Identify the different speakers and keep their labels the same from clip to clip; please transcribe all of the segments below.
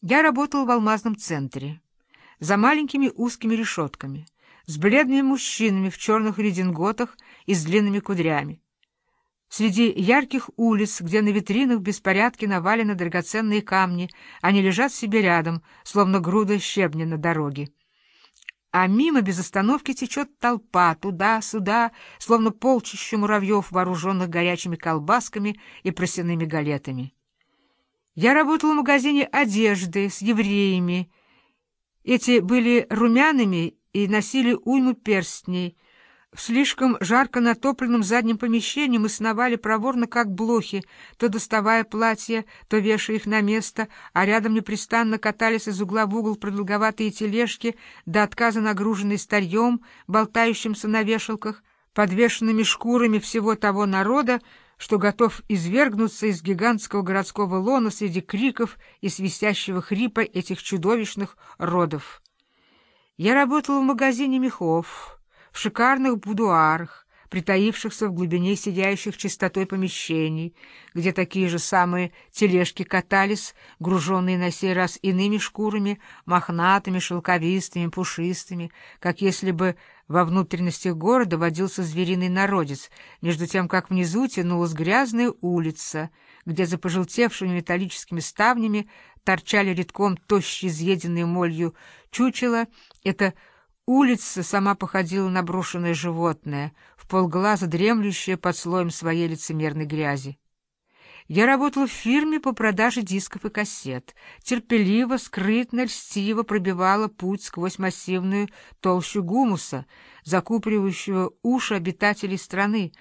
Speaker 1: Я работал в алмазном центре, за маленькими узкими решетками, с бледными мужчинами в черных рединготах и с длинными кудрями. Среди ярких улиц, где на витринах в беспорядке навалены драгоценные камни, они лежат себе рядом, словно груда щебня на дороге. А мимо без остановки течет толпа, туда-сюда, словно полчища муравьев, вооруженных горячими колбасками и просяными галетами. Я работал в магазине одежды с евреями. Эти были румяными и носили уйму перстней. В слишком жарко натопленном заднем помещении мы сновали проворно, как блохи, то доставая платья, то вешая их на место, а рядом непрестанно катались из угла в угол продолговатые тележки, до отказа нагруженные старьем, болтающимся на вешалках, подвешенными шкурами всего того народа, что готов извергнуться из гигантского городского лона среди криков и свистящего хрипа этих чудовищных родов. Я работала в магазине мехов, в шикарных будуарах, притаившихся в глубине сидящих чистотой помещений, где такие же самые тележки катались, груженные на сей раз иными шкурами, мохнатыми, шелковистыми, пушистыми, как если бы во внутренностях города водился звериный народец, между тем, как внизу тянулась грязная улица, где за пожелтевшими металлическими ставнями торчали редком тощие, изъеденные молью чучела. Это Улица сама походила на брошенное животное, в полглаза дремлющее под слоем своей лицемерной грязи. Я работала в фирме по продаже дисков и кассет. Терпеливо, скрытно, льстиво пробивала путь сквозь массивную толщу гумуса, закупоривающего уши обитателей страны,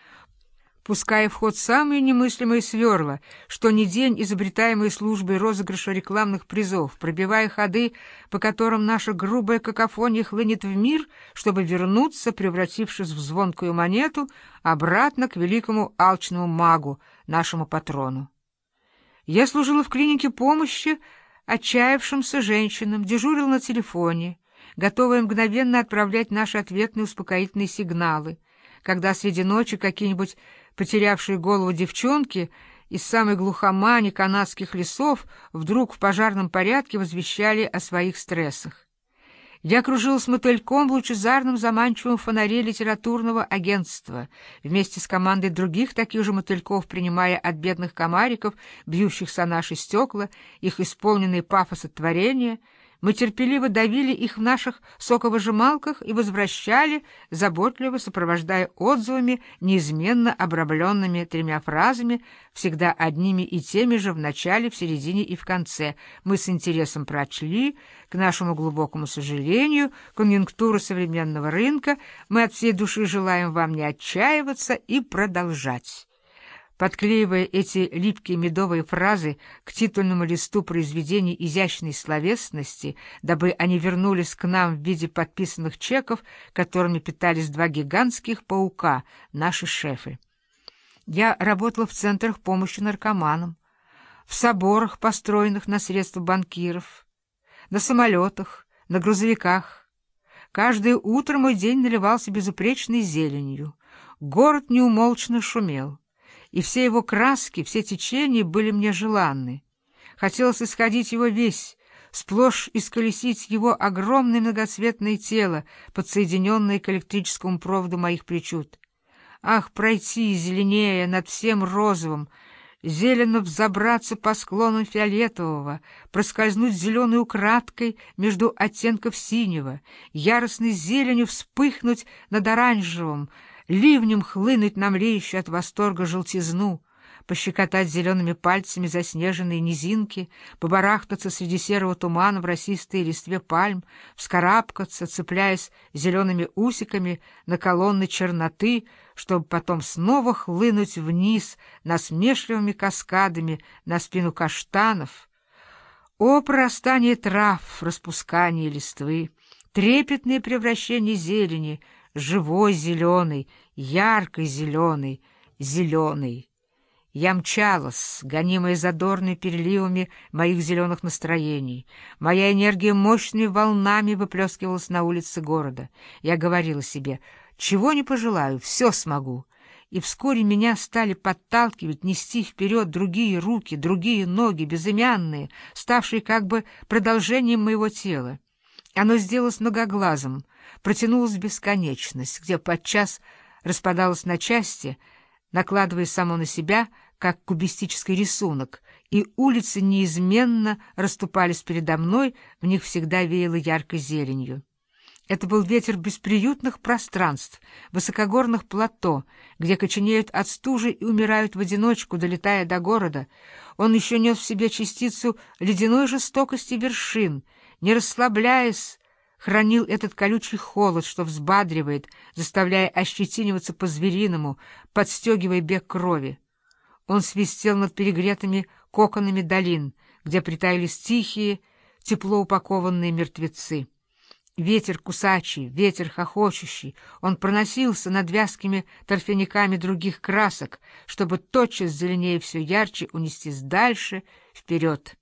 Speaker 1: пуская в ход самые немыслимые сверла, что ни день изобретаемые службой розыгрыша рекламных призов, пробивая ходы, по которым наша грубая какофония хлынет в мир, чтобы вернуться, превратившись в звонкую монету, обратно к великому алчному магу, нашему патрону. Я служила в клинике помощи отчаявшимся женщинам, дежурила на телефоне, готовая мгновенно отправлять наши ответные успокоительные сигналы, когда среди ночи какие-нибудь потерявшие голову девчонки из самой глухомани канадских лесов вдруг в пожарном порядке возвещали о своих стрессах. Я кружил с мотыльком в лучезарном заманчивом фонаре литературного агентства, вместе с командой других таких же мотыльков, принимая от бедных комариков, бьющихся наши стекла, их исполненные пафоса творения — мы терпеливо давили их в наших соковыжималках и возвращали, заботливо сопровождая отзывами, неизменно обрабленными тремя фразами, всегда одними и теми же в начале, в середине и в конце. Мы с интересом прочли, к нашему глубокому сожалению, конъюнктуру современного рынка, мы от всей души желаем вам не отчаиваться и продолжать. Подклеивая эти липкие медовые фразы к титульному листу произведений изящной словесности, дабы они вернулись к нам в виде подписанных чеков, которыми питались два гигантских паука, наши шефы. Я работала в центрах помощи наркоманам, в соборах, построенных на средства банкиров, на самолетах, на грузовиках. Каждое утро мой день наливался безупречной зеленью. Город неумолчно шумел и все его краски, все течения были мне желанны. Хотелось исходить его весь, сплошь исколесить его огромное многоцветное тело, подсоединенное к электрическому проводу моих причуд. Ах, пройти зеленее над всем розовым, зелено взобраться по склону фиолетового, проскользнуть зеленой украдкой между оттенков синего, яростной зеленью вспыхнуть над оранжевым, ливнем хлынуть на млеющую от восторга желтизну, пощекотать зелеными пальцами заснеженные низинки, побарахтаться среди серого тумана в росистой листве пальм, вскарабкаться, цепляясь зелеными усиками на колонны черноты, чтобы потом снова хлынуть вниз насмешливыми каскадами на спину каштанов. О, прорастание трав, распускание листвы, трепетное превращение зелени — живой зеленый, яркой зеленый, зеленый. Я мчалась, гонимая задорными переливами моих зеленых настроений. Моя энергия мощными волнами выплескивалась на улицы города. Я говорила себе, чего не пожелаю, все смогу. и вскоре меня стали подталкивать, нести вперед другие руки, другие ноги, безымянные, ставшие как бы продолжением моего тела. Оно сделалось многоглазым, протянулось в бесконечность, где подчас распадалось на части, накладывая само на себя, как кубистический рисунок, и улицы неизменно расступались передо мной, в них всегда веяло яркой зеленью. Это был ветер бесприютных пространств, высокогорных плато, где коченеют от стужи и умирают в одиночку, долетая до города. Он еще нес в себе частицу ледяной жестокости вершин, не расслабляясь, хранил этот колючий холод, что взбадривает, заставляя ощетиниваться по-звериному, подстегивая бег крови. Он свистел над перегретыми коконами долин, где притаились тихие, тепло упакованные мертвецы. Ветер кусачий, ветер хохочущий, он проносился над вязкими торфяниками других красок, чтобы тотчас зеленее все ярче унестись дальше, вперед.